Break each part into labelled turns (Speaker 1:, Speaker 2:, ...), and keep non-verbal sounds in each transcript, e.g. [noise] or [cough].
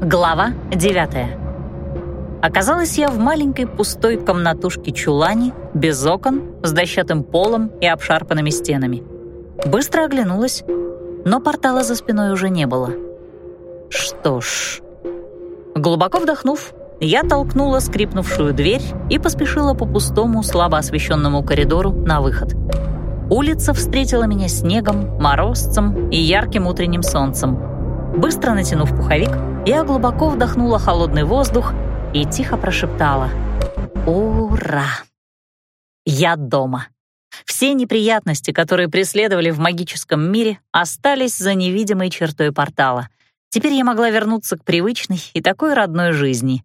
Speaker 1: Глава 9 Оказалась я в маленькой пустой комнатушке-чулане, без окон, с дощатым полом и обшарпанными стенами. Быстро оглянулась, но портала за спиной уже не было. Что ж... Глубоко вдохнув, я толкнула скрипнувшую дверь и поспешила по пустому, слабо освещенному коридору на выход. Улица встретила меня снегом, морозцем и ярким утренним солнцем. Быстро натянув пуховик, я глубоко вдохнула холодный воздух и тихо прошептала «Ура!». Я дома. Все неприятности, которые преследовали в магическом мире, остались за невидимой чертой портала. Теперь я могла вернуться к привычной и такой родной жизни.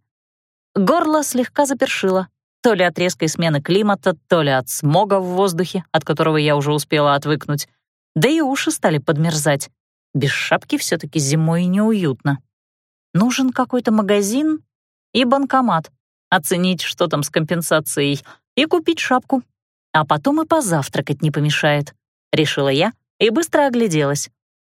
Speaker 1: Горло слегка запершило, то ли от резкой смены климата, то ли от смога в воздухе, от которого я уже успела отвыкнуть. Да и уши стали подмерзать. Без шапки все таки зимой неуютно. Нужен какой-то магазин и банкомат, оценить, что там с компенсацией, и купить шапку. А потом и позавтракать не помешает, решила я и быстро огляделась.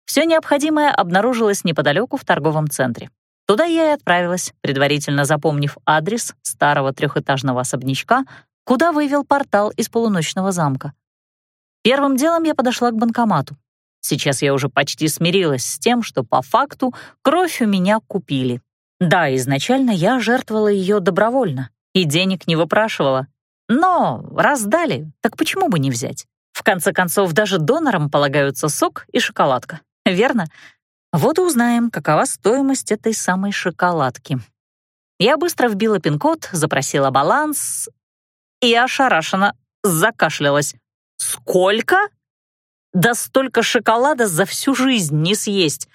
Speaker 1: Все необходимое обнаружилось неподалеку в торговом центре. Туда я и отправилась, предварительно запомнив адрес старого трехэтажного особнячка, куда вывел портал из полуночного замка. Первым делом я подошла к банкомату. Сейчас я уже почти смирилась с тем, что по факту кровь у меня купили. Да, изначально я жертвовала ее добровольно и денег не выпрашивала. Но раздали, так почему бы не взять? В конце концов, даже донорам полагаются сок и шоколадка, верно? Вот и узнаем, какова стоимость этой самой шоколадки. Я быстро вбила пин-код, запросила баланс и ошарашенно закашлялась. «Сколько?» «Да столько шоколада за всю жизнь не съесть!»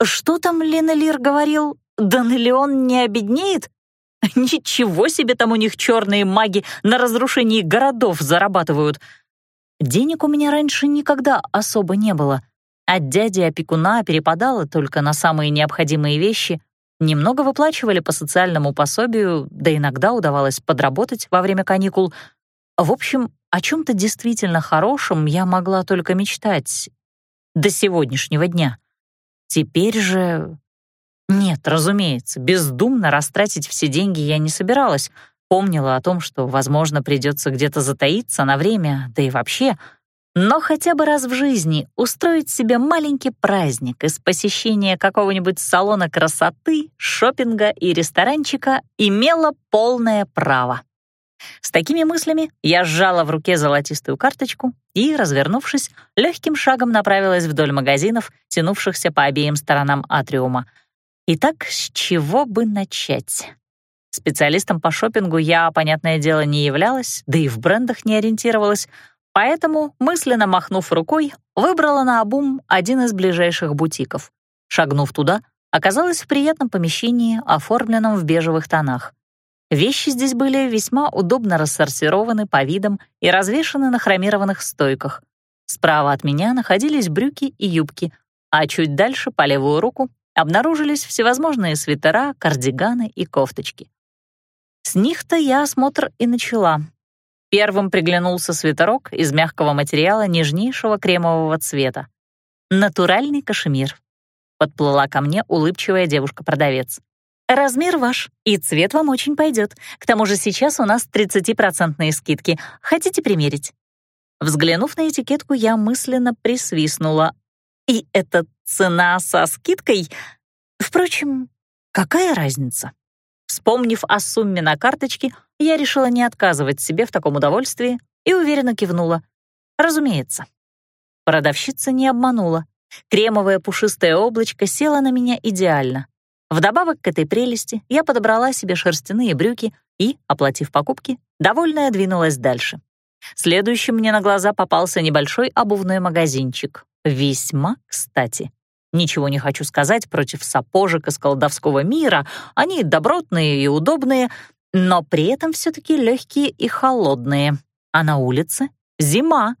Speaker 1: «Что там Ленелир говорил? Данелион не обеднеет? [laughs] Ничего себе там у них черные маги на разрушении городов зарабатывают. Денег у меня раньше никогда особо не было. От дяди опекуна перепадало только на самые необходимые вещи. Немного выплачивали по социальному пособию, да иногда удавалось подработать во время каникул. В общем, о чем то действительно хорошем я могла только мечтать до сегодняшнего дня. Теперь же нет, разумеется, бездумно растратить все деньги я не собиралась. Помнила о том, что, возможно, придется где-то затаиться на время, да и вообще. Но хотя бы раз в жизни устроить себе маленький праздник из посещения какого-нибудь салона красоты, шопинга и ресторанчика имела полное право. С такими мыслями я сжала в руке золотистую карточку и, развернувшись, легким шагом направилась вдоль магазинов, тянувшихся по обеим сторонам атриума — Итак, с чего бы начать? Специалистом по шопингу я, понятное дело, не являлась, да и в брендах не ориентировалась, поэтому, мысленно махнув рукой, выбрала на обум один из ближайших бутиков. Шагнув туда, оказалась в приятном помещении, оформленном в бежевых тонах. Вещи здесь были весьма удобно рассортированы по видам и развешаны на хромированных стойках. Справа от меня находились брюки и юбки, а чуть дальше, по левую руку, обнаружились всевозможные свитера, кардиганы и кофточки. С них-то я осмотр и начала. Первым приглянулся свитерок из мягкого материала нежнейшего кремового цвета. Натуральный кашемир. Подплыла ко мне улыбчивая девушка-продавец. «Размер ваш, и цвет вам очень пойдет. К тому же сейчас у нас 30% скидки. Хотите примерить?» Взглянув на этикетку, я мысленно присвистнула. «И это цена со скидкой. Впрочем, какая разница? Вспомнив о сумме на карточке, я решила не отказывать себе в таком удовольствии и уверенно кивнула. Разумеется. Продавщица не обманула. Кремовое пушистое облачко село на меня идеально. Вдобавок к этой прелести я подобрала себе шерстяные брюки и, оплатив покупки, довольная двинулась дальше. Следующим мне на глаза попался небольшой обувной магазинчик. Весьма кстати. Ничего не хочу сказать против сапожек из колдовского мира, они добротные и удобные, но при этом все-таки легкие и холодные. А на улице зима.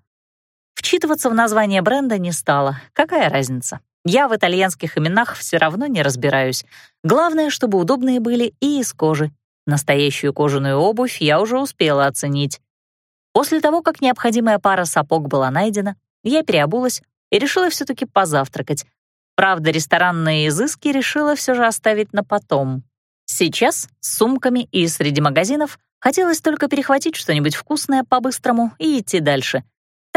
Speaker 1: Вчитываться в название бренда не стало. Какая разница? Я в итальянских именах все равно не разбираюсь. Главное, чтобы удобные были и из кожи. Настоящую кожаную обувь я уже успела оценить. После того, как необходимая пара сапог была найдена, я переобулась и решила все таки позавтракать, Правда, ресторанные изыски решила все же оставить на потом. Сейчас с сумками и среди магазинов хотелось только перехватить что-нибудь вкусное по-быстрому и идти дальше.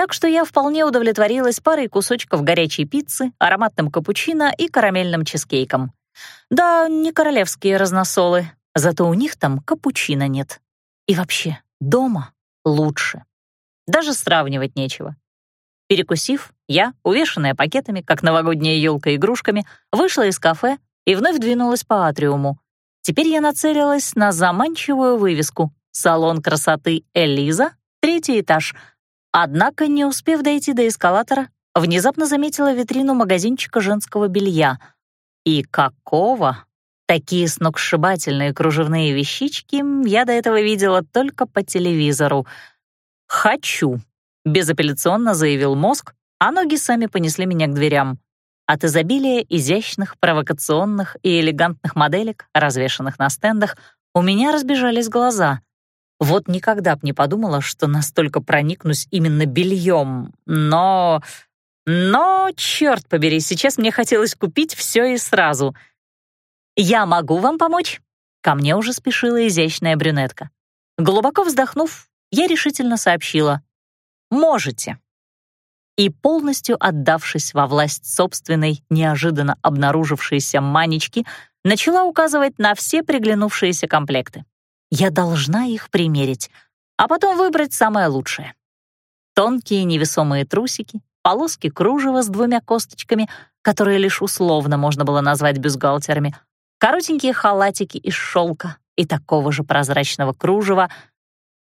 Speaker 1: Так что я вполне удовлетворилась парой кусочков горячей пиццы, ароматным капучино и карамельным чизкейком. Да, не королевские разносолы, зато у них там капучино нет. И вообще, дома лучше. Даже сравнивать нечего. Перекусив, я, увешанная пакетами, как новогодняя елка игрушками, вышла из кафе и вновь двинулась по атриуму. Теперь я нацелилась на заманчивую вывеску «Салон красоты Элиза, третий этаж». Однако, не успев дойти до эскалатора, внезапно заметила витрину магазинчика женского белья. И какого? Такие сногсшибательные кружевные вещички я до этого видела только по телевизору. «Хочу», — безапелляционно заявил мозг, а ноги сами понесли меня к дверям. От изобилия изящных, провокационных и элегантных моделек, развешанных на стендах, у меня разбежались глаза. Вот никогда б не подумала, что настолько проникнусь именно бельем, но... Но, черт побери, сейчас мне хотелось купить все и сразу. «Я могу вам помочь?» Ко мне уже спешила изящная брюнетка. Глубоко вздохнув, я решительно сообщила. «Можете» и, полностью отдавшись во власть собственной, неожиданно обнаружившейся манечки, начала указывать на все приглянувшиеся комплекты. Я должна их примерить, а потом выбрать самое лучшее. Тонкие невесомые трусики, полоски кружева с двумя косточками, которые лишь условно можно было назвать бюстгальтерами, коротенькие халатики из шелка и такого же прозрачного кружева —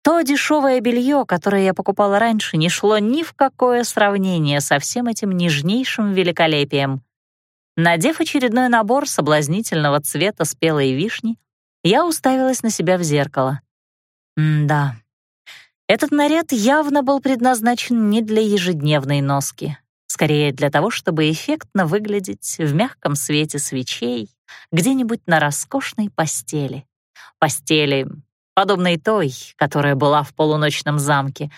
Speaker 1: то дешевое белье, которое я покупала раньше, не шло ни в какое сравнение со всем этим нежнейшим великолепием. Надев очередной набор соблазнительного цвета спелой вишни, я уставилась на себя в зеркало. Да, этот наряд явно был предназначен не для ежедневной носки, скорее для того, чтобы эффектно выглядеть в мягком свете свечей где-нибудь на роскошной постели. Постели, подобной той, которая была в полуночном замке.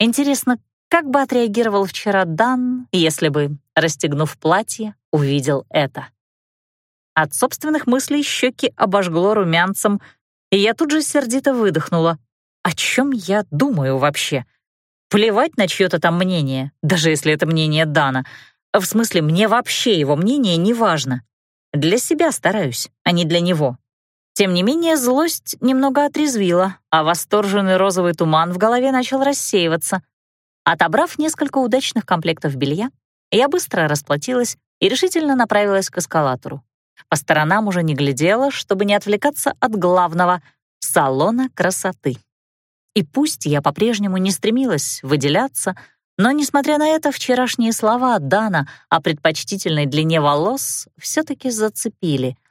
Speaker 1: Интересно, как бы отреагировал вчера Дан, если бы, расстегнув платье, увидел это? От собственных мыслей щеки обожгло румянцем, и я тут же сердито выдохнула. О чем я думаю вообще? Плевать на чье-то там мнение, даже если это мнение Дана. В смысле, мне вообще его мнение не важно. Для себя стараюсь, а не для него. Тем не менее, злость немного отрезвила, а восторженный розовый туман в голове начал рассеиваться. Отобрав несколько удачных комплектов белья, я быстро расплатилась и решительно направилась к эскалатору. По сторонам уже не глядела, чтобы не отвлекаться от главного — салона красоты. И пусть я по-прежнему не стремилась выделяться, но, несмотря на это, вчерашние слова Дана о предпочтительной длине волос все-таки зацепили —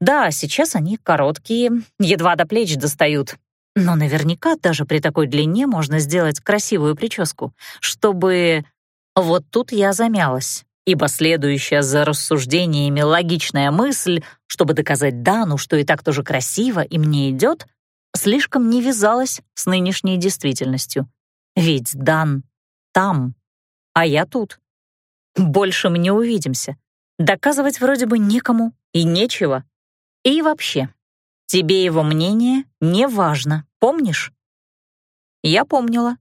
Speaker 1: да, сейчас они короткие, едва до плеч достают. Но наверняка даже при такой длине можно сделать красивую прическу, чтобы... Вот тут я замялась, ибо следующая за рассуждениями логичная мысль, чтобы доказать Дану, что и так тоже красиво и мне идет, слишком не вязалась с нынешней действительностью. Ведь Дан там, а я тут. Больше мы не увидимся. Доказывать вроде бы некому и нечего. И вообще, тебе его мнение не важно, помнишь? Я помнила.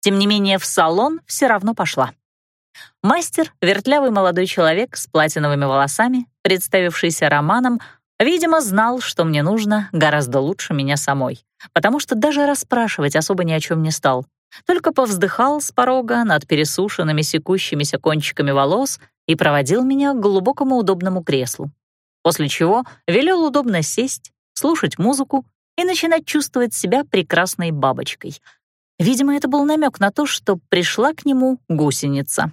Speaker 1: Тем не менее, в салон все равно пошла. Мастер, вертлявый молодой человек с платиновыми волосами, представившийся Романом, видимо, знал, что мне нужно гораздо лучше меня самой, потому что даже расспрашивать особо ни о чем не стал. Только повздыхал с порога над пересушенными секущимися кончиками волос и проводил меня к глубокому удобному креслу после чего велел удобно сесть, слушать музыку и начинать чувствовать себя прекрасной бабочкой. Видимо, это был намек на то, что пришла к нему гусеница.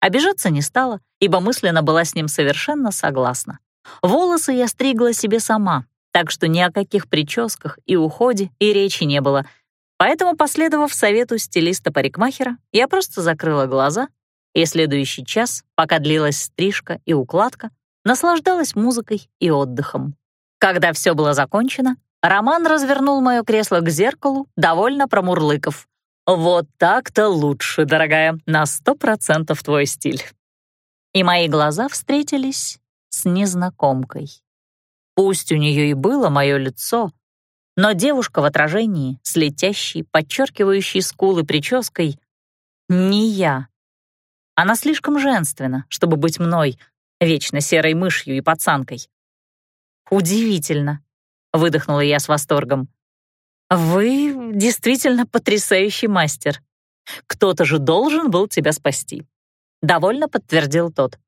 Speaker 1: Обижаться не стала, ибо мысленно была с ним совершенно согласна. Волосы я стригла себе сама, так что ни о каких прическах и уходе и речи не было. Поэтому, последовав совету стилиста-парикмахера, я просто закрыла глаза, и следующий час, пока длилась стрижка и укладка, наслаждалась музыкой и отдыхом. Когда все было закончено, Роман развернул мое кресло к зеркалу, довольно промурлыков. «Вот так-то лучше, дорогая, на сто процентов твой стиль». и мои глаза встретились с незнакомкой. Пусть у нее и было мое лицо, но девушка в отражении с летящей, подчеркивающей скулы прической — не я. Она слишком женственна, чтобы быть мной, вечно серой мышью и пацанкой. «Удивительно», — выдохнула я с восторгом. «Вы действительно потрясающий мастер. Кто-то же должен был тебя спасти», — довольно подтвердил тот.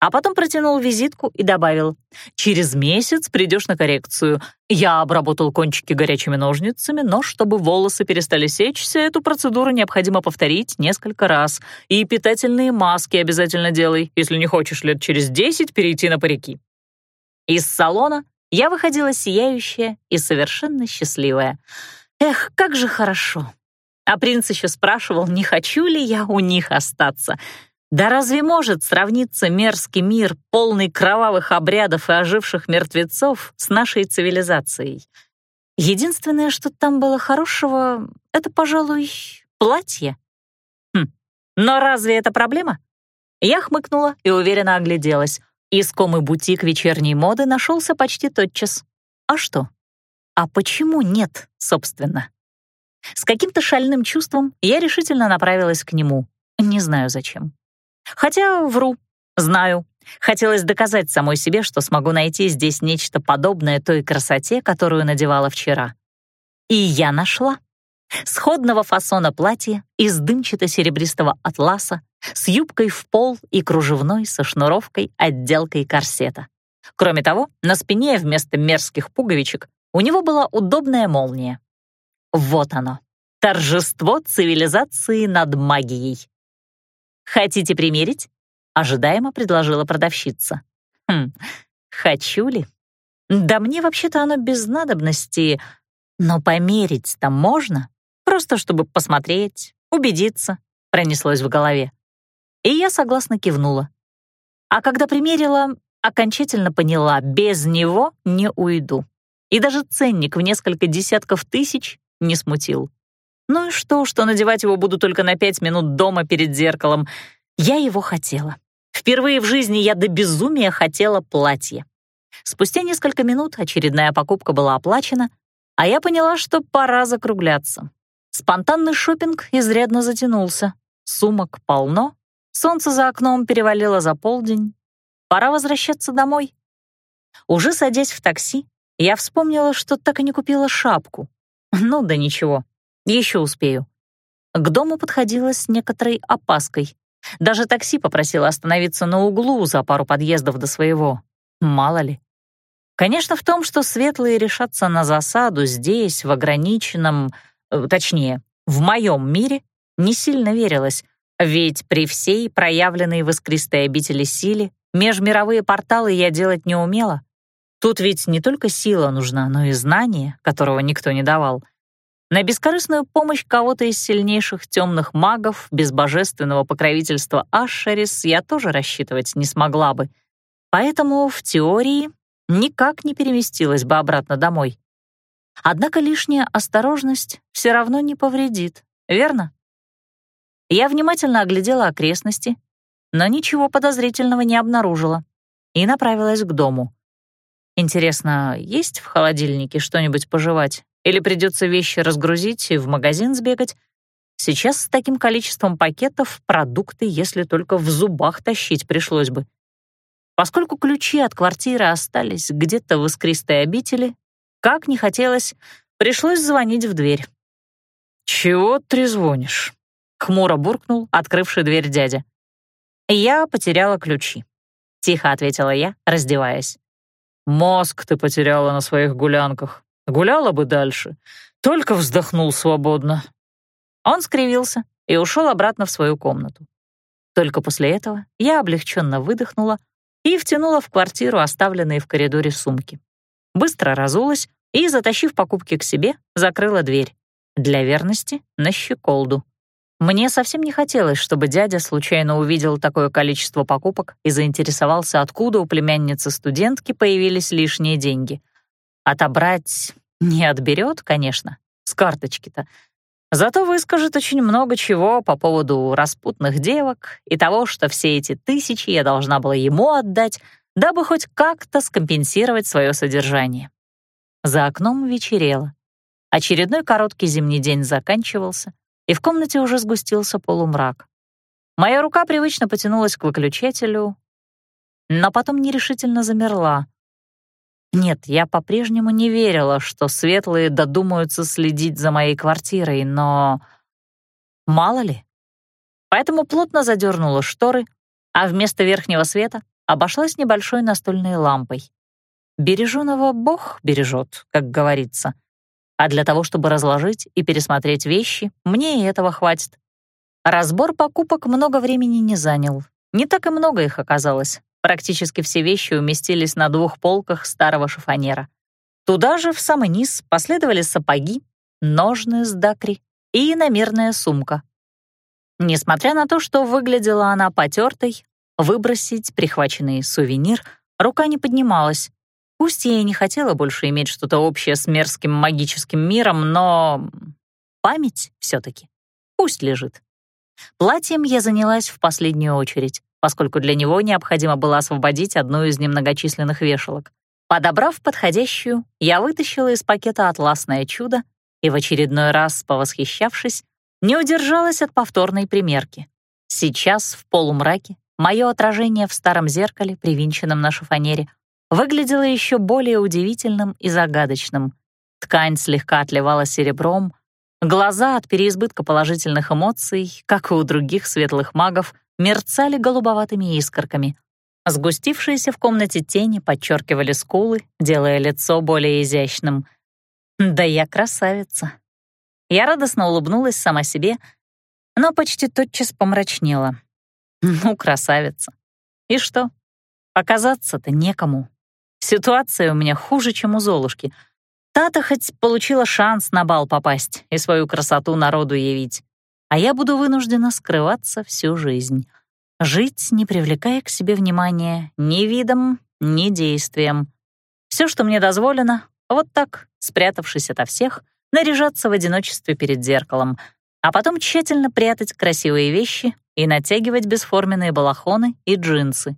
Speaker 1: А потом протянул визитку и добавил, «Через месяц придешь на коррекцию. Я обработал кончики горячими ножницами, но чтобы волосы перестали сечься, эту процедуру необходимо повторить несколько раз. И питательные маски обязательно делай, если не хочешь лет через десять перейти на парики». Из салона я выходила сияющая и совершенно счастливая. Эх, как же хорошо. А принц еще спрашивал, не хочу ли я у них остаться — да разве может сравниться мерзкий мир, полный кровавых обрядов и оживших мертвецов, с нашей цивилизацией? Единственное, что там было хорошего, это, пожалуй, платье. Хм, но разве это проблема? Я хмыкнула и уверенно огляделась. Искомый бутик вечерней моды нашелся почти тотчас. А что? А почему нет, собственно? С каким-то шальным чувством я решительно направилась к нему. Не знаю зачем. Хотя вру, знаю. Хотелось доказать самой себе, что смогу найти здесь нечто подобное той красоте, которую надевала вчера. И я нашла. Сходного фасона платья из дымчато-серебристого атласа с юбкой в пол и кружевной со шнуровкой отделкой корсета. Кроме того, на спине вместо мерзких пуговичек у него была удобная молния. Вот оно, торжество цивилизации над магией. «Хотите примерить?» — ожидаемо предложила продавщица. «Хм, хочу ли? Да мне вообще-то оно без надобности, но померить-то можно, просто чтобы посмотреть, убедиться», — пронеслось в голове. И я согласно кивнула. А когда примерила, окончательно поняла, без него не уйду. И даже ценник в несколько десятков тысяч не смутил. Ну и что, что надевать его буду только на пять минут дома перед зеркалом? Я его хотела. Впервые в жизни я до безумия хотела платье. Спустя несколько минут очередная покупка была оплачена, а я поняла, что пора закругляться. Спонтанный шопинг изрядно затянулся. Сумок полно, солнце за окном перевалило за полдень. Пора возвращаться домой. Уже садясь в такси, я вспомнила, что так и не купила шапку. Ну да ничего, еще успею. К дому подходила с некоторой опаской. Даже такси попросила остановиться на углу за пару подъездов до своего. Мало ли. Конечно, в том, что светлые решатся на засаду здесь, в ограниченном, точнее, в моем мире, не сильно верилось, ведь при всей проявленной в искристой обители силе межмировые порталы я делать не умела. Тут ведь не только сила нужна, но и знание, которого никто не давал. На бескорыстную помощь кого-то из сильнейших темных магов без божественного покровительства Ашерис я тоже рассчитывать не смогла бы. Поэтому в теории никак не переместилась бы обратно домой. Однако лишняя осторожность все равно не повредит, верно? Я внимательно оглядела окрестности, но ничего подозрительного не обнаружила и направилась к дому. Интересно, есть в холодильнике что-нибудь пожевать? Или придется вещи разгрузить и в магазин сбегать. Сейчас с таким количеством пакетов продукты, если только в зубах тащить пришлось бы. Поскольку ключи от квартиры остались где-то в искристой обители, как не хотелось, пришлось звонить в дверь. «Чего трезвонишь?» — хмуро буркнул открывший дверь дядя. «Я потеряла ключи», — тихо ответила я, раздеваясь. «Мозг ты потеряла на своих гулянках. Гуляла бы дальше. Только вздохнул свободно. Он скривился и ушел обратно в свою комнату. Только после этого я облегченно выдохнула и втянула в квартиру оставленные в коридоре сумки. Быстро разулась и, затащив покупки к себе, закрыла дверь. Для верности — на щеколду. Мне совсем не хотелось, чтобы дядя случайно увидел такое количество покупок и заинтересовался, откуда у племянницы-студентки появились лишние деньги. Отобрать не отберет, конечно, с карточки-то. Зато выскажет очень много чего по поводу распутных девок и того, что все эти тысячи я должна была ему отдать, дабы хоть как-то скомпенсировать свое содержание. За окном вечерело. Очередной короткий зимний день заканчивался, и в комнате уже сгустился полумрак. Моя рука привычно потянулась к выключателю, но потом нерешительно замерла. Нет, я по-прежнему не верила, что светлые додумаются следить за моей квартирой, но... Мало ли. Поэтому плотно задернула шторы, а вместо верхнего света обошлась небольшой настольной лампой. Береженого Бог бережет, как говорится. А для того, чтобы разложить и пересмотреть вещи, мне и этого хватит. Разбор покупок много времени не занял. Не так и много их оказалось. Практически все вещи уместились на двух полках старого шифонера. Туда же, в самый низ, последовали сапоги, ножны с дакри и иномерная сумка. Несмотря на то, что выглядела она потертой, выбросить прихваченный сувенир рука не поднималась. Пусть я и не хотела больше иметь что-то общее с мерзким магическим миром, но память все таки пусть лежит. Платьем я занялась в последнюю очередь поскольку для него необходимо было освободить одну из немногочисленных вешалок. Подобрав подходящую, я вытащила из пакета атласное чудо и в очередной раз, повосхищавшись, не удержалась от повторной примерки. Сейчас, в полумраке, мое отражение в старом зеркале, привинченном на шифонере, выглядело еще более удивительным и загадочным. Ткань слегка отливала серебром, глаза от переизбытка положительных эмоций, как и у других светлых магов, мерцали голубоватыми искорками. Сгустившиеся в комнате тени подчеркивали скулы, делая лицо более изящным. «Да я красавица!» Я радостно улыбнулась сама себе, но почти тотчас помрачнела. [laughs] «Ну, красавица! И что? Показаться-то некому. Ситуация у меня хуже, чем у Золушки. Та-то хоть получила шанс на бал попасть и свою красоту народу явить а я буду вынуждена скрываться всю жизнь. Жить, не привлекая к себе внимания ни видом, ни действием. Все, что мне дозволено, вот так, спрятавшись ото всех, наряжаться в одиночестве перед зеркалом, а потом тщательно прятать красивые вещи и натягивать бесформенные балахоны и джинсы.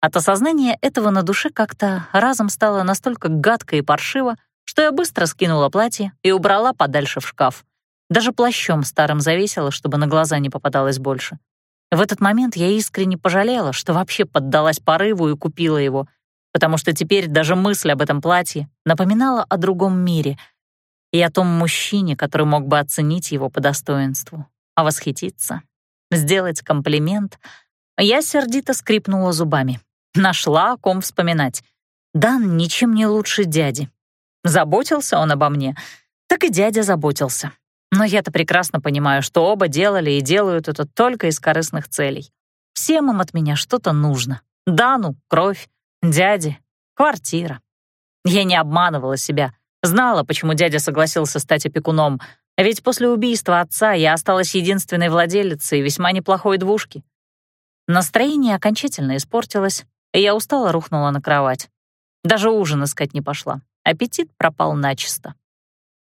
Speaker 1: От осознания этого на душе как-то разом стало настолько гадко и паршиво, что я быстро скинула платье и убрала подальше в шкаф. Даже плащом старым завесила, чтобы на глаза не попадалось больше. В этот момент я искренне пожалела, что вообще поддалась порыву и купила его, потому что теперь даже мысль об этом платье напоминала о другом мире и о том мужчине, который мог бы оценить его по достоинству, а восхититься, сделать комплимент. Я сердито скрипнула зубами. Нашла о ком вспоминать. Дан ничем не лучше дяди. Заботился он обо мне, так и дядя заботился. Но я-то прекрасно понимаю, что оба делали и делают это только из корыстных целей. Всем им от меня что-то нужно. Дану — кровь, дяде — квартира. Я не обманывала себя. Знала, почему дядя согласился стать опекуном. Ведь после убийства отца я осталась единственной владелицей весьма неплохой двушки. Настроение окончательно испортилось, и я устало рухнула на кровать. Даже ужин искать не пошла. Аппетит пропал начисто.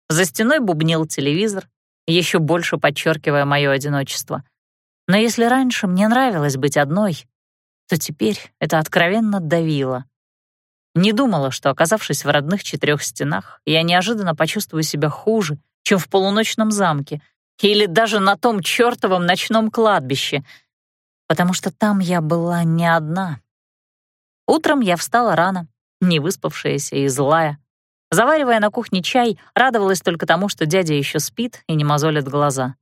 Speaker 1: За стеной бубнил телевизор, еще больше подчеркивая мое одиночество. Но если раньше мне нравилось быть одной, то теперь это откровенно давило. Не думала, что, оказавшись в родных четырех стенах, я неожиданно почувствую себя хуже, чем в полуночном замке или даже на том чертовом ночном кладбище, потому что там я была не одна. Утром я встала рано, не выспавшаяся и злая. Заваривая на кухне чай, радовалась только тому, что дядя еще спит и не мозолит глаза.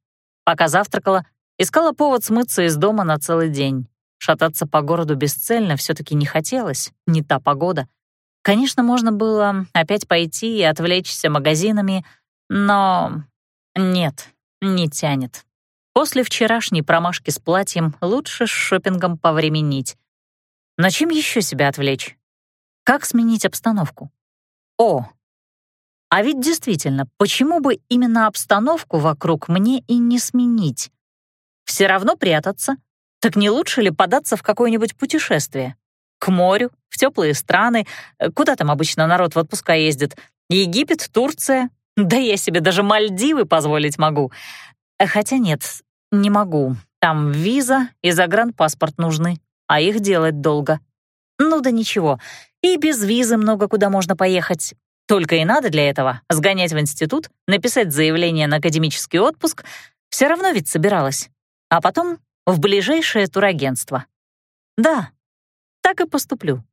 Speaker 1: Пока завтракала, искала повод смыться из дома на целый день. Шататься по городу бесцельно все таки не хотелось, не та погода. Конечно, можно было опять пойти и отвлечься магазинами, но нет, не тянет. После вчерашней промашки с платьем лучше с шопингом повременить. На чем еще себя отвлечь? Как сменить обстановку? О, а ведь действительно, почему бы именно обстановку вокруг мне и не сменить? Все равно прятаться. Так не лучше ли податься в какое-нибудь путешествие? К морю, в теплые страны, э, куда там обычно народ в отпуска ездит? Египет, Турция Да я себе даже Мальдивы позволить могу. Хотя нет, не могу. Там виза и загранпаспорт нужны, а их делать долго. Ну да ничего, и без визы много куда можно поехать. Только и надо для этого сгонять в институт, написать заявление на академический отпуск. Все равно ведь собиралась. А потом в ближайшее турагентство. Да, так и поступлю.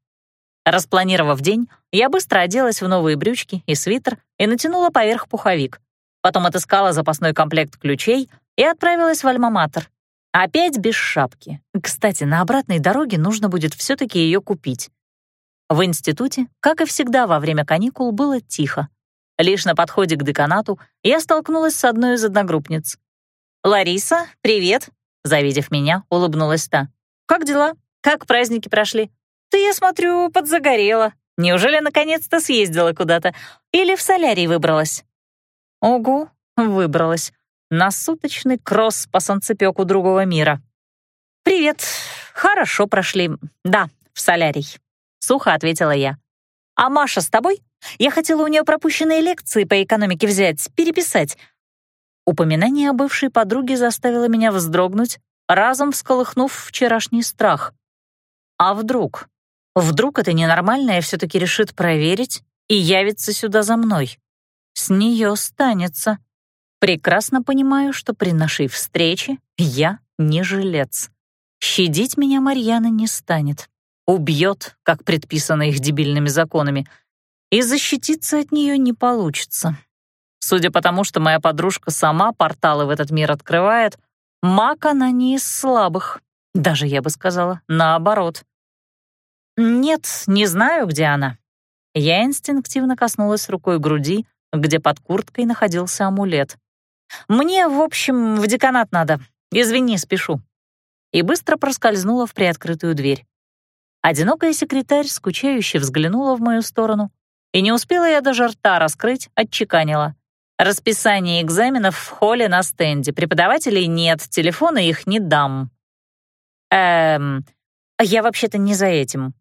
Speaker 1: Распланировав день, я быстро оделась в новые брючки и свитер и натянула поверх пуховик. Потом отыскала запасной комплект ключей и отправилась в Альма-Матер. Опять без шапки. Кстати, на обратной дороге нужно будет все таки ее купить. В институте, как и всегда во время каникул, было тихо. Лишь на подходе к деканату я столкнулась с одной из одногруппниц. «Лариса, привет!» Завидев меня, улыбнулась та. «Как дела? Как праздники прошли? Ты, я смотрю, подзагорела. Неужели наконец-то съездила куда-то? Или в солярий выбралась?» «Угу, выбралась. На суточный кросс по санцепёку другого мира». «Привет. Хорошо прошли. Да, в солярий», — сухо ответила я. «А Маша с тобой? Я хотела у нее пропущенные лекции по экономике взять, переписать». Упоминание о бывшей подруге заставило меня вздрогнуть, разом всколыхнув вчерашний страх. А вдруг? Вдруг это ненормальное все-таки решит проверить и явится сюда за мной? С нее станется. Прекрасно понимаю, что при нашей встрече я не жилец. Щадить меня Марьяна не станет. Убьет, как предписано их дебильными законами. И защититься от нее не получится. Судя по тому, что моя подружка сама порталы в этот мир открывает, маг она не из слабых. Даже, я бы сказала, наоборот. Нет, не знаю, где она. Я инстинктивно коснулась рукой груди, где под курткой находился амулет. Мне, в общем, в деканат надо. Извини, спешу. И быстро проскользнула в приоткрытую дверь. Одинокая секретарь скучающе взглянула в мою сторону, и не успела я даже рта раскрыть, отчеканила. Расписание экзаменов в холле на стенде. Преподавателей нет, телефона их не дам. Эм, я вообще-то не за этим.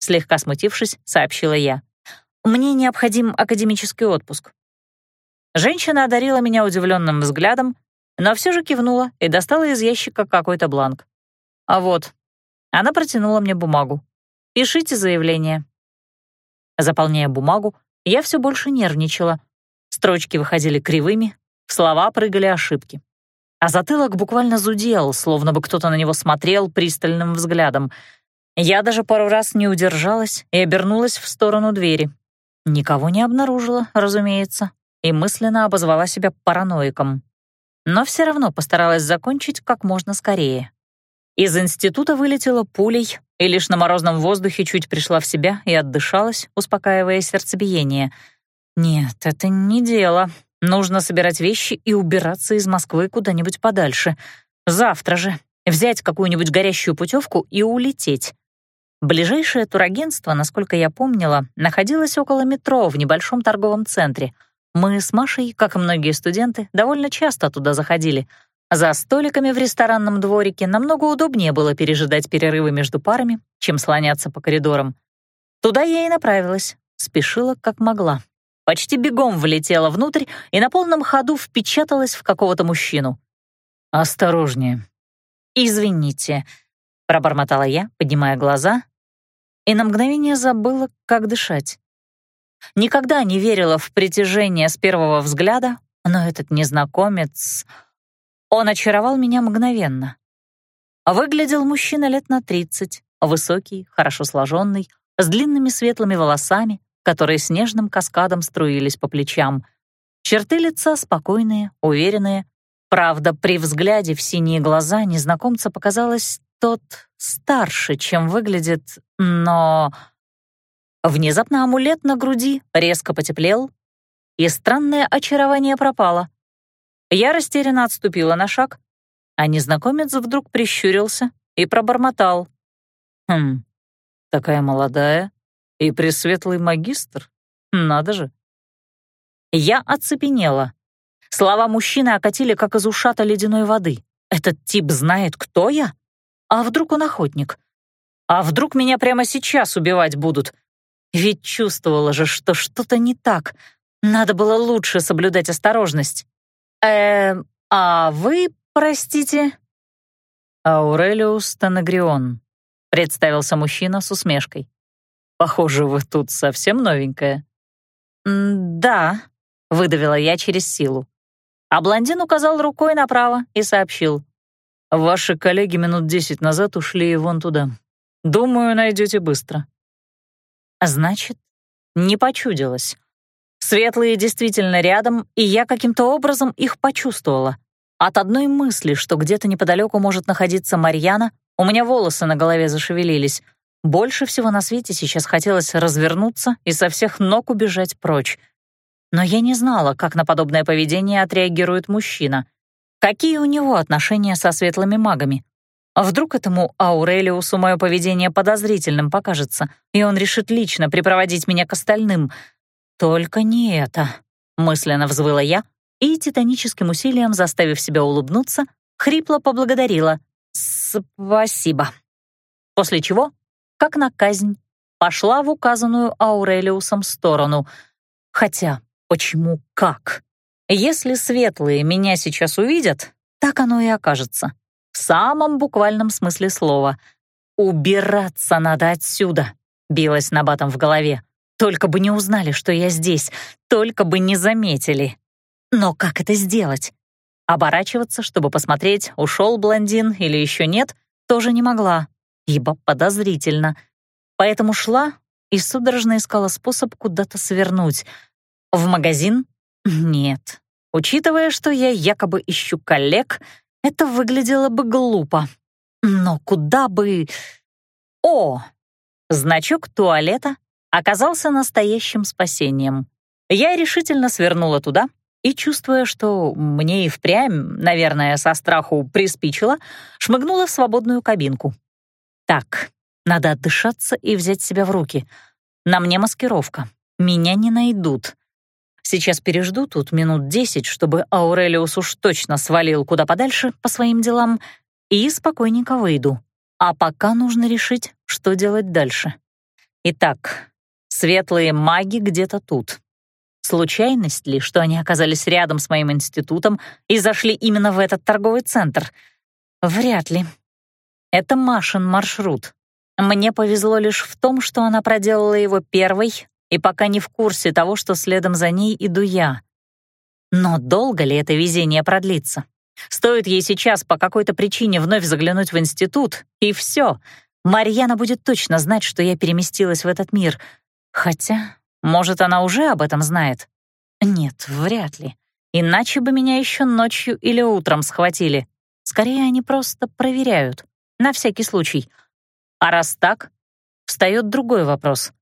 Speaker 1: Слегка смутившись, сообщила я. Мне необходим академический отпуск. Женщина одарила меня удивленным взглядом, но все же кивнула и достала из ящика какой-то бланк. А вот, она протянула мне бумагу. «Пишите заявление». Заполняя бумагу, я все больше нервничала. Строчки выходили кривыми, в слова прыгали ошибки. А затылок буквально зудел, словно бы кто-то на него смотрел пристальным взглядом. Я даже пару раз не удержалась и обернулась в сторону двери. Никого не обнаружила, разумеется и мысленно обозвала себя параноиком. Но все равно постаралась закончить как можно скорее. Из института вылетела пулей, и лишь на морозном воздухе чуть пришла в себя и отдышалась, успокаивая сердцебиение. Нет, это не дело. Нужно собирать вещи и убираться из Москвы куда-нибудь подальше. Завтра же. Взять какую-нибудь горящую путевку и улететь. Ближайшее турагентство, насколько я помнила, находилось около метро в небольшом торговом центре — мы с Машей, как и многие студенты, довольно часто туда заходили. За столиками в ресторанном дворике намного удобнее было пережидать перерывы между парами, чем слоняться по коридорам. Туда я и направилась, спешила как могла. Почти бегом влетела внутрь и на полном ходу впечаталась в какого-то мужчину. «Осторожнее». «Извините», — пробормотала я, поднимая глаза, и на мгновение забыла, как дышать. Никогда не верила в притяжение с первого взгляда, но этот незнакомец... Он очаровал меня мгновенно. Выглядел мужчина лет на тридцать, высокий, хорошо сложенный, с длинными светлыми волосами, которые снежным каскадом струились по плечам. Черты лица спокойные, уверенные. Правда, при взгляде в синие глаза незнакомца показалось тот старше, чем выглядит, но Внезапно амулет на груди резко потеплел, и странное очарование пропало. Я растерянно отступила на шаг, а незнакомец вдруг прищурился и пробормотал. «Хм, такая молодая и пресветлый магистр? Надо же!» Я оцепенела. Слова мужчины окатили, как из ушата ледяной воды. Этот тип знает, кто я? А вдруг он охотник? А вдруг меня прямо сейчас убивать будут? Ведь чувствовала же, что что-то не так. Надо было лучше соблюдать осторожность. Э, а вы, простите?
Speaker 2: Аурелиус Танагрион, представился мужчина с усмешкой. Похоже, вы тут совсем новенькая.
Speaker 1: «Да», — выдавила я через силу. А блондин указал рукой направо и сообщил.
Speaker 2: «Ваши коллеги минут десять назад ушли вон туда. Думаю, найдете быстро».
Speaker 1: Значит, не почудилось. Светлые действительно рядом, и я каким-то образом их почувствовала. От одной мысли, что где-то неподалеку может находиться Марьяна, у меня волосы на голове зашевелились. Больше всего на свете сейчас хотелось развернуться и со всех ног убежать прочь. Но я не знала, как на подобное поведение отреагирует мужчина. Какие у него отношения со светлыми магами? А вдруг этому Аурелиусу мое поведение подозрительным покажется, и он решит лично припроводить меня к остальным? Только не это, мысленно взвыла я и, титаническим усилием заставив себя улыбнуться, хрипло поблагодарила. «Спасибо». После чего, как на казнь, пошла в указанную Аурелиусом сторону. Хотя, почему как? Если светлые меня сейчас увидят, так оно и окажется. В самом буквальном смысле слова. «Убираться надо отсюда», — билась набатом в голове. «Только бы не узнали, что я здесь, только бы не заметили». Но как это сделать? Оборачиваться, чтобы посмотреть, ушел блондин или еще нет, тоже не могла, ибо подозрительно. Поэтому шла и судорожно искала способ куда-то свернуть. В магазин? Нет. Учитывая, что я якобы ищу коллег, это выглядело бы глупо. Но куда бы... О! Значок туалета оказался настоящим спасением. Я решительно свернула туда и, чувствуя, что мне и впрямь, наверное, со страху приспичило, шмыгнула в свободную кабинку. Так, надо отдышаться и взять себя в руки. На мне маскировка. Меня не найдут. Сейчас пережду тут минут десять, чтобы Аурелиус уж точно свалил куда подальше по своим делам, и спокойненько выйду. А пока нужно решить, что делать дальше. Итак, светлые маги где-то тут. Случайность ли, что они оказались рядом с моим институтом и зашли именно в этот торговый центр? Вряд ли. Это Машин маршрут. Мне повезло лишь в том, что она проделала его первой, и пока не в курсе того, что следом за ней иду я. Но долго ли это везение продлится? Стоит ей сейчас по какой-то причине вновь заглянуть в институт, и все. Марьяна будет точно знать, что я переместилась в этот мир. Хотя, может, она уже об этом знает? Нет, вряд ли. Иначе бы меня еще ночью или утром схватили. Скорее, они просто проверяют. На всякий случай. А раз так, встает другой вопрос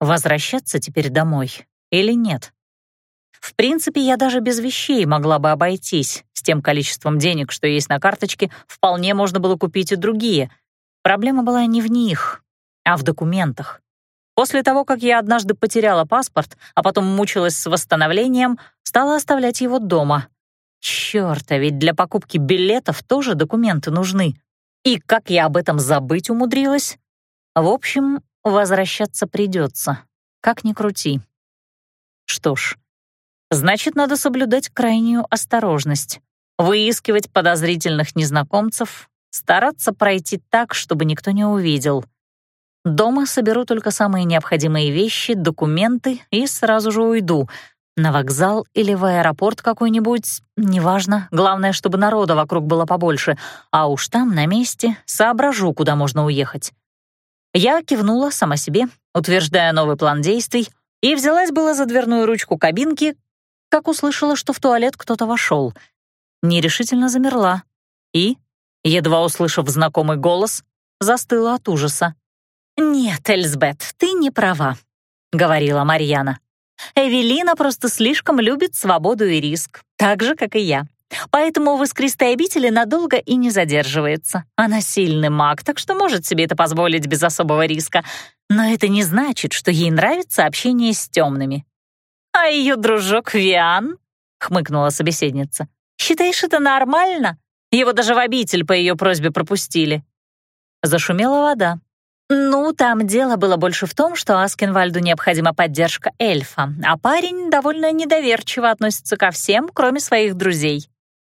Speaker 1: возвращаться теперь домой или нет. В принципе, я даже без вещей могла бы обойтись. С тем количеством денег, что есть на карточке, вполне можно было купить и другие. Проблема была не в них, а в документах. После того, как я однажды потеряла паспорт, а потом мучилась с восстановлением, стала оставлять его дома. Чёрт, а ведь для покупки билетов тоже документы нужны. И как я об этом забыть умудрилась? В общем, Возвращаться придется, как ни крути. Что ж, значит, надо соблюдать крайнюю осторожность, выискивать подозрительных незнакомцев, стараться пройти так, чтобы никто не увидел. Дома соберу только самые необходимые вещи, документы и сразу же уйду. На вокзал или в аэропорт какой-нибудь, неважно, главное, чтобы народа вокруг было побольше, а уж там, на месте, соображу, куда можно уехать. Я кивнула сама себе, утверждая новый план действий, и взялась была за дверную ручку кабинки, как услышала, что в туалет кто-то вошел. Нерешительно замерла и, едва услышав знакомый голос, застыла от ужаса. «Нет, Эльзбет, ты не права», — говорила Марьяна. «Эвелина просто слишком любит свободу и риск, так же, как и я. Поэтому в искристой обители надолго и не задерживается. Она сильный маг, так что может себе это позволить без особого риска. Но это не значит, что ей нравится общение с темными. «А ее дружок Виан?» — хмыкнула собеседница. «Считаешь это нормально? Его даже в обитель по ее просьбе пропустили». Зашумела вода. Ну, там дело было больше в том, что Аскинвальду необходима поддержка эльфа, а парень довольно недоверчиво относится ко всем, кроме своих друзей.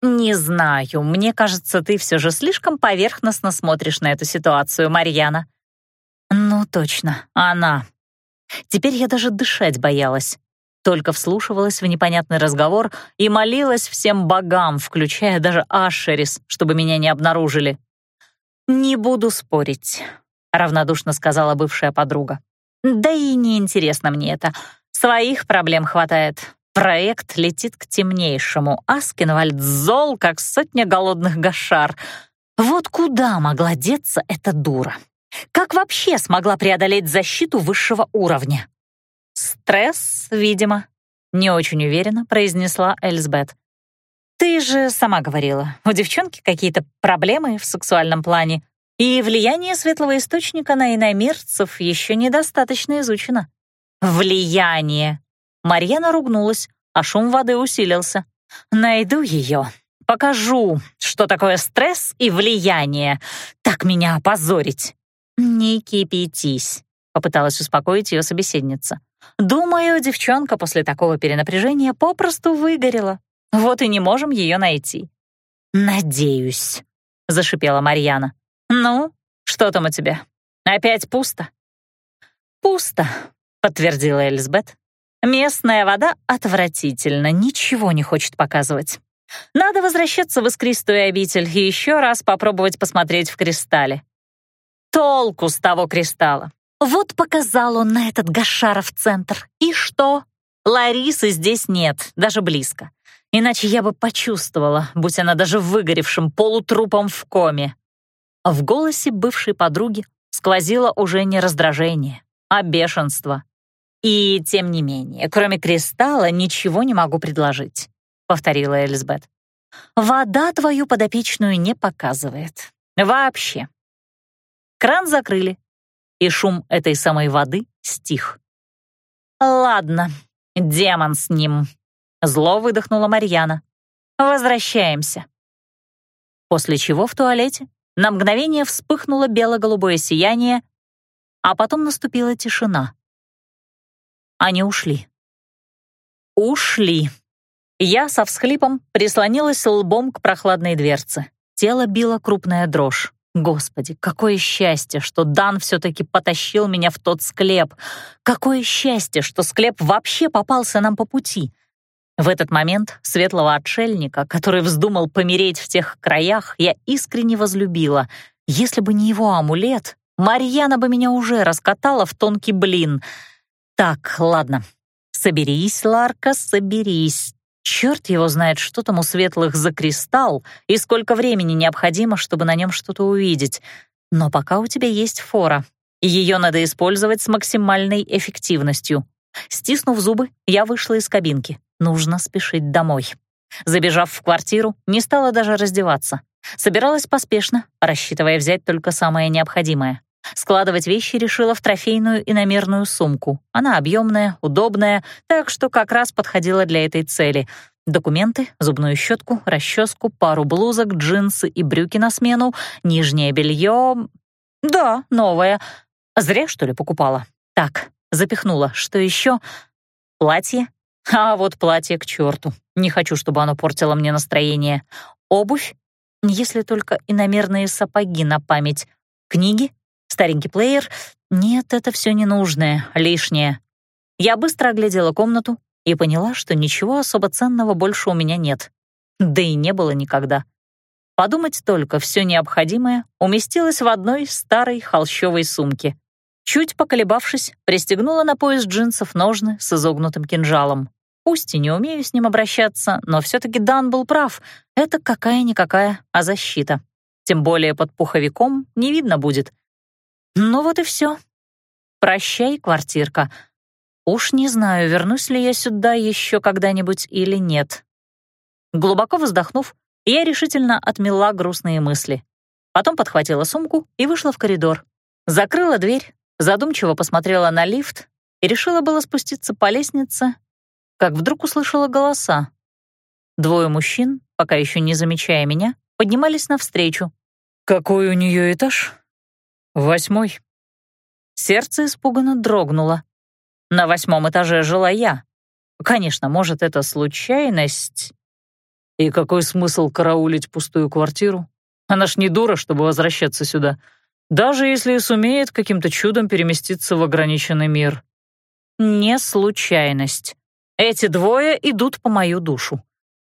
Speaker 1: Не знаю, мне кажется, ты все же слишком поверхностно смотришь на эту ситуацию, Марьяна. Ну, точно, она. Теперь я даже дышать боялась. Только вслушивалась в непонятный разговор и молилась всем богам, включая даже Ашерис, чтобы меня не обнаружили. «Не буду спорить», — равнодушно сказала бывшая подруга. «Да и неинтересно мне это. Своих проблем хватает. Проект летит к темнейшему. Аскинвальд зол, как сотня голодных гашар. Вот куда могла деться эта дура? Как вообще смогла преодолеть защиту высшего уровня? Стресс, видимо, не очень уверенно произнесла Эльсбет. Ты же сама говорила, у девчонки какие-то проблемы в сексуальном плане, и влияние светлого источника на иномирцев еще недостаточно изучено. Влияние. Марьяна ругнулась, а шум воды усилился. Найду ее, покажу, что такое стресс и влияние. Так меня опозорить. Не кипятись, попыталась успокоить ее собеседница. Думаю, девчонка после такого перенапряжения попросту выгорела. Вот и не можем ее найти. Надеюсь, зашипела Марьяна. Ну, что там у тебя? Опять пусто? Пусто, подтвердила Эльзбет. Местная вода отвратительно, ничего не хочет показывать. Надо возвращаться в искристую обитель и еще раз попробовать посмотреть в кристалле. Толку с того кристалла. Вот показал он на этот Гашаров центр. И что? Ларисы здесь нет, даже близко. Иначе я бы почувствовала, будь она даже выгоревшим полутрупом в коме. В голосе бывшей подруги сквозило уже не раздражение, а бешенство. «И тем не менее, кроме кристалла ничего не могу предложить», — повторила Элизабет. «Вода твою подопечную не показывает. Вообще». Кран закрыли, и шум этой самой воды стих. «Ладно, демон с ним», — зло выдохнула Марьяна. «Возвращаемся». После чего в туалете на мгновение вспыхнуло бело-голубое сияние, а потом наступила тишина. Они ушли. Ушли. Я со всхлипом прислонилась лбом к прохладной дверце. Тело било крупная дрожь. Господи, какое счастье, что Дан все-таки потащил меня в тот склеп. Какое счастье, что склеп вообще попался нам по пути. В этот момент светлого отшельника, который вздумал помереть в тех краях, я искренне возлюбила. Если бы не его амулет, Марьяна бы меня уже раскатала в тонкий блин. Так, ладно. Соберись, Ларка, соберись. Черт его знает, что там у светлых за кристалл и сколько времени необходимо, чтобы на нем что-то увидеть. Но пока у тебя есть фора, ее надо использовать с максимальной эффективностью. Стиснув зубы, я вышла из кабинки. Нужно спешить домой. Забежав в квартиру, не стала даже раздеваться. Собиралась поспешно, рассчитывая взять только самое необходимое. Складывать вещи решила в трофейную иномерную сумку. Она объемная, удобная, так что как раз подходила для этой цели. Документы, зубную щетку, расческу, пару блузок, джинсы и брюки на смену, нижнее белье. Да, новое. Зря, что ли, покупала. Так, запихнула. Что еще? Платье. А вот платье к черту. Не хочу, чтобы оно портило мне настроение. Обувь. Если только иномерные сапоги на память. Книги Старенький плеер? Нет, это все ненужное, лишнее. Я быстро оглядела комнату и поняла, что ничего особо ценного больше у меня нет. Да и не было никогда. Подумать только, все необходимое уместилось в одной старой холщовой сумке. Чуть поколебавшись, пристегнула на пояс джинсов ножны с изогнутым кинжалом. Пусть и не умею с ним обращаться, но все таки Дан был прав. Это какая-никакая, а защита. Тем более под пуховиком не видно будет. Ну вот и все. Прощай, квартирка. Уж не знаю, вернусь ли я сюда еще когда-нибудь или нет. Глубоко вздохнув, я решительно отмела грустные мысли. Потом подхватила сумку и вышла в коридор. Закрыла дверь, задумчиво посмотрела на лифт и решила было спуститься по лестнице, как вдруг услышала голоса. Двое мужчин, пока еще не замечая меня, поднимались навстречу. «Какой у нее этаж?» «Восьмой», Сердце испуганно дрогнуло. На восьмом этаже жила я. Конечно, может, это случайность.
Speaker 2: И какой смысл караулить пустую квартиру? Она ж не дура, чтобы возвращаться сюда. Даже если и сумеет каким-то чудом переместиться в ограниченный мир.
Speaker 1: Не случайность. Эти двое идут по мою душу.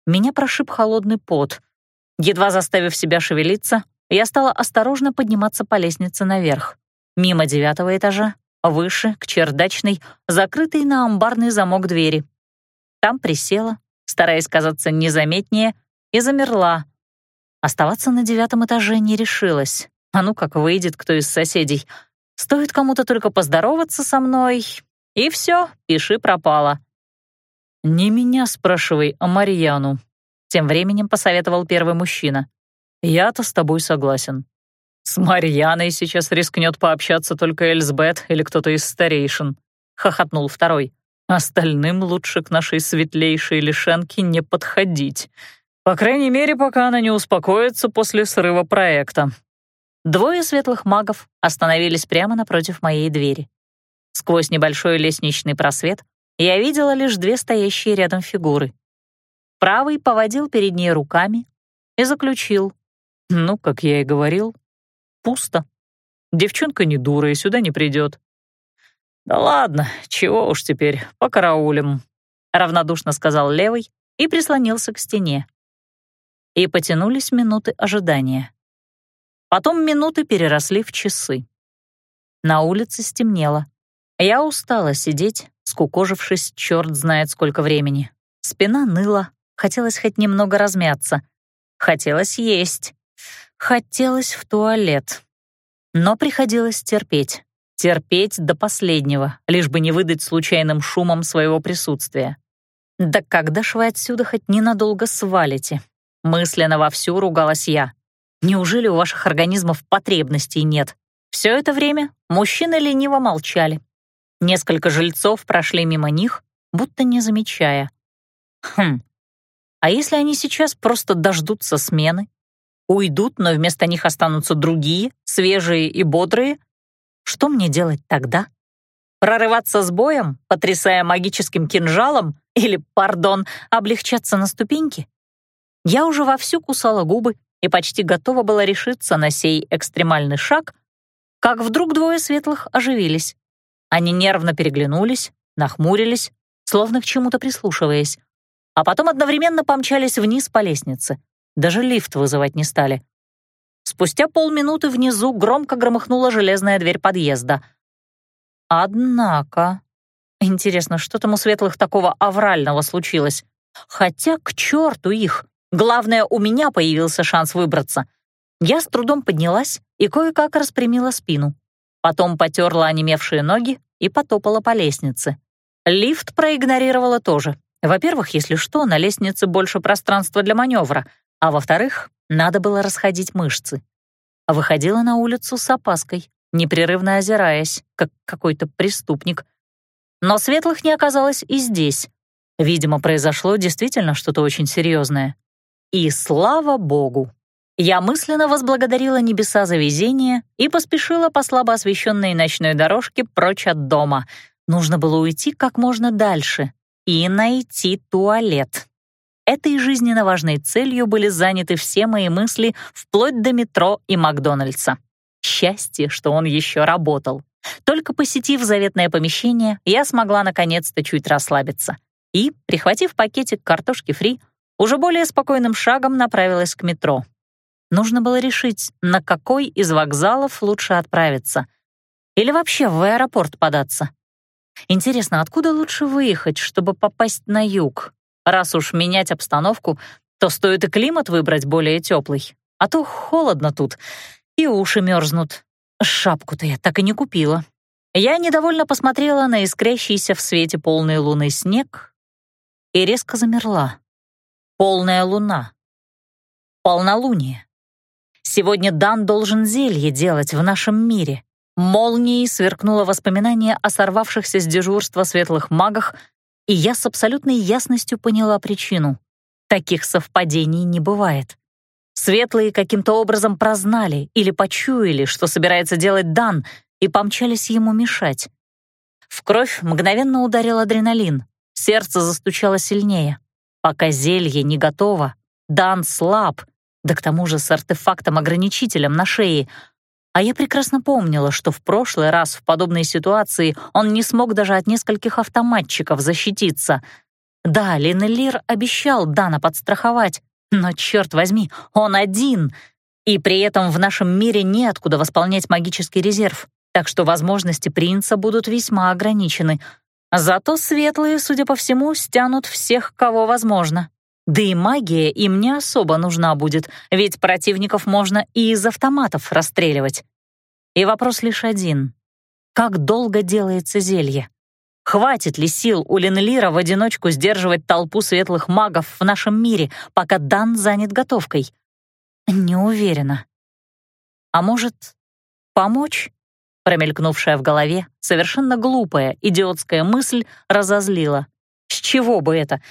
Speaker 1: Меня прошиб холодный пот. Едва заставив себя шевелиться, я стала осторожно подниматься по лестнице наверх. Мимо девятого этажа, выше, к чердачной, закрытой на амбарный замок двери. Там присела, стараясь казаться незаметнее, и замерла. Оставаться на девятом этаже не решилась. А ну как выйдет кто из соседей. Стоит кому-то только поздороваться со мной, и все, пиши пропало.
Speaker 2: «Не меня спрашивай, а Марьяну», — тем временем посоветовал первый мужчина. «Я-то с тобой согласен. С Марьяной сейчас рискнет пообщаться только Эльзбет или кто-то из старейшин», — хохотнул второй. «Остальным лучше к нашей светлейшей лишенке не подходить. По крайней мере, пока она не успокоится после срыва проекта».
Speaker 1: Двое светлых магов остановились прямо напротив моей двери. Сквозь небольшой лестничный просвет я видела лишь две стоящие рядом фигуры. Правый поводил перед ней руками и заключил.
Speaker 2: Ну, как я и говорил, пусто. Девчонка не дура и сюда не придет. «Да ладно, чего уж теперь, покараулим», — равнодушно сказал левый и прислонился к стене.
Speaker 1: И потянулись минуты ожидания. Потом минуты переросли в часы. На улице стемнело. Я устала сидеть, скукожившись черт знает сколько времени. Спина ныла, хотелось хоть немного размяться. Хотелось есть. Хотелось в туалет. Но приходилось терпеть. Терпеть до последнего, лишь бы не выдать случайным шумом своего присутствия. «Да когда ж вы отсюда хоть ненадолго свалите?» Мысленно вовсю ругалась я. «Неужели у ваших организмов потребностей нет?» Все это время мужчины лениво молчали, Несколько жильцов прошли мимо них, будто не замечая. Хм, а если они сейчас просто дождутся смены? Уйдут, но вместо них останутся другие, свежие и бодрые? Что мне делать тогда? Прорываться с боем, потрясая магическим кинжалом, или, пардон, облегчаться на ступеньки? Я уже вовсю кусала губы и почти готова была решиться на сей экстремальный шаг, как вдруг двое светлых оживились. Они нервно переглянулись, нахмурились, словно к чему-то прислушиваясь, а потом одновременно помчались вниз по лестнице. Даже лифт вызывать не стали. Спустя полминуты внизу громко громыхнула железная дверь подъезда. Однако... Интересно, что там у светлых такого аврального случилось? Хотя к черту их! Главное, у меня появился шанс выбраться. Я с трудом поднялась и кое-как распрямила спину. Потом потерла онемевшие ноги и потопала по лестнице. Лифт проигнорировала тоже. Во-первых, если что, на лестнице больше пространства для маневра, а во-вторых, надо было расходить мышцы. Выходила на улицу с опаской, непрерывно озираясь, как какой-то преступник. Но светлых не оказалось и здесь. Видимо, произошло действительно что-то очень серьезное. И слава богу! Я мысленно возблагодарила небеса за везение и поспешила по слабо освещенной ночной дорожке прочь от дома. Нужно было уйти как можно дальше и найти туалет. Этой жизненно важной целью были заняты все мои мысли вплоть до метро и Макдональдса. Счастье, что он еще работал. Только посетив заветное помещение, я смогла наконец-то чуть расслабиться. И, прихватив пакетик картошки фри, уже более спокойным шагом направилась к метро. Нужно было решить, на какой из вокзалов лучше отправиться. Или вообще в аэропорт податься. Интересно, откуда лучше выехать, чтобы попасть на юг? Раз уж менять обстановку, то стоит и климат выбрать более теплый. А то холодно тут, и уши мерзнут. Шапку-то я так и не купила. Я недовольно посмотрела на искрящийся в свете полной луны снег и резко замерла. Полная луна. Полнолуние. Сегодня Дан должен зелье делать в нашем мире. Молнией сверкнуло воспоминание о сорвавшихся с дежурства светлых магах, и я с абсолютной ясностью поняла причину. Таких совпадений не бывает. Светлые каким-то образом прознали или почуяли, что собирается делать Дан, и помчались ему мешать. В кровь мгновенно ударил адреналин, сердце застучало сильнее. Пока зелье не готово, Дан слаб, да к тому же с артефактом-ограничителем на шее. А я прекрасно помнила, что в прошлый раз в подобной ситуации он не смог даже от нескольких автоматчиков защититься. Да, Линелир обещал Дана подстраховать, но, черт возьми, он один, и при этом в нашем мире неоткуда восполнять магический резерв, так что возможности принца будут весьма ограничены. Зато светлые, судя по всему, стянут всех, кого возможно. Да и магия им не особо нужна будет, ведь противников можно и из автоматов расстреливать. И вопрос лишь один. Как долго делается зелье? Хватит ли сил у Ленлира в одиночку сдерживать толпу светлых магов в нашем мире, пока Дан занят готовкой? Не уверена. А может, помочь? Промелькнувшая в голове, совершенно глупая, идиотская мысль разозлила. С чего бы это?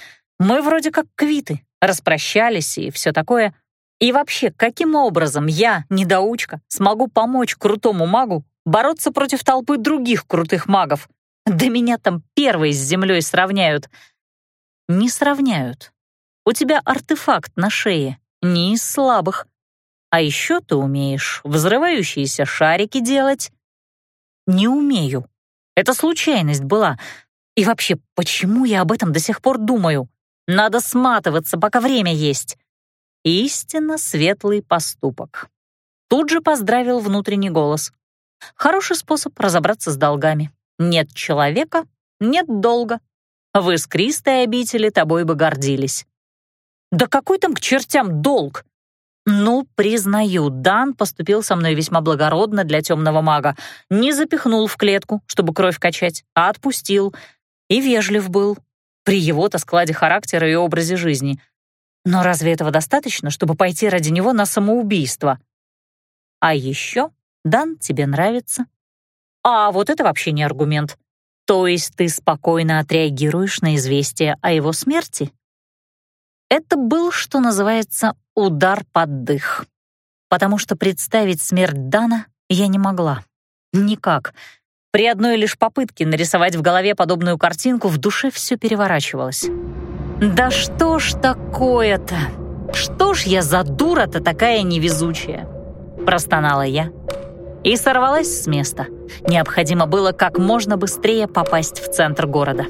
Speaker 1: Мы вроде как квиты, распрощались и все такое. И вообще, каким образом я, недоучка, смогу помочь крутому магу бороться против толпы других крутых магов? Да меня там первой с землей сравняют. Не сравняют. У тебя артефакт на шее, не из слабых. А еще ты умеешь взрывающиеся шарики делать. Не умею. Это случайность была. И вообще, почему я об этом до сих пор думаю? Надо сматываться, пока время есть. Истинно светлый поступок. Тут же поздравил внутренний голос. Хороший способ разобраться с долгами. Нет человека — нет долга. В искристой обители тобой бы гордились. Да какой там к чертям долг? Ну, признаю, Дан поступил со мной весьма благородно для темного мага. Не запихнул в клетку, чтобы кровь качать, а отпустил. И вежлив был, при его-то складе характера и образе жизни. Но разве этого достаточно, чтобы пойти ради него на самоубийство? А еще Дан тебе нравится. А вот это вообще не аргумент. То есть ты спокойно отреагируешь на известие о его смерти? Это был, что называется, удар под дых. Потому что представить смерть Дана я не могла. Никак. При одной лишь попытке нарисовать в голове подобную картинку в душе все переворачивалось. «Да что ж такое-то? Что ж я за дура-то такая невезучая?» Простонала я и сорвалась с места. Необходимо было как можно быстрее попасть в центр города.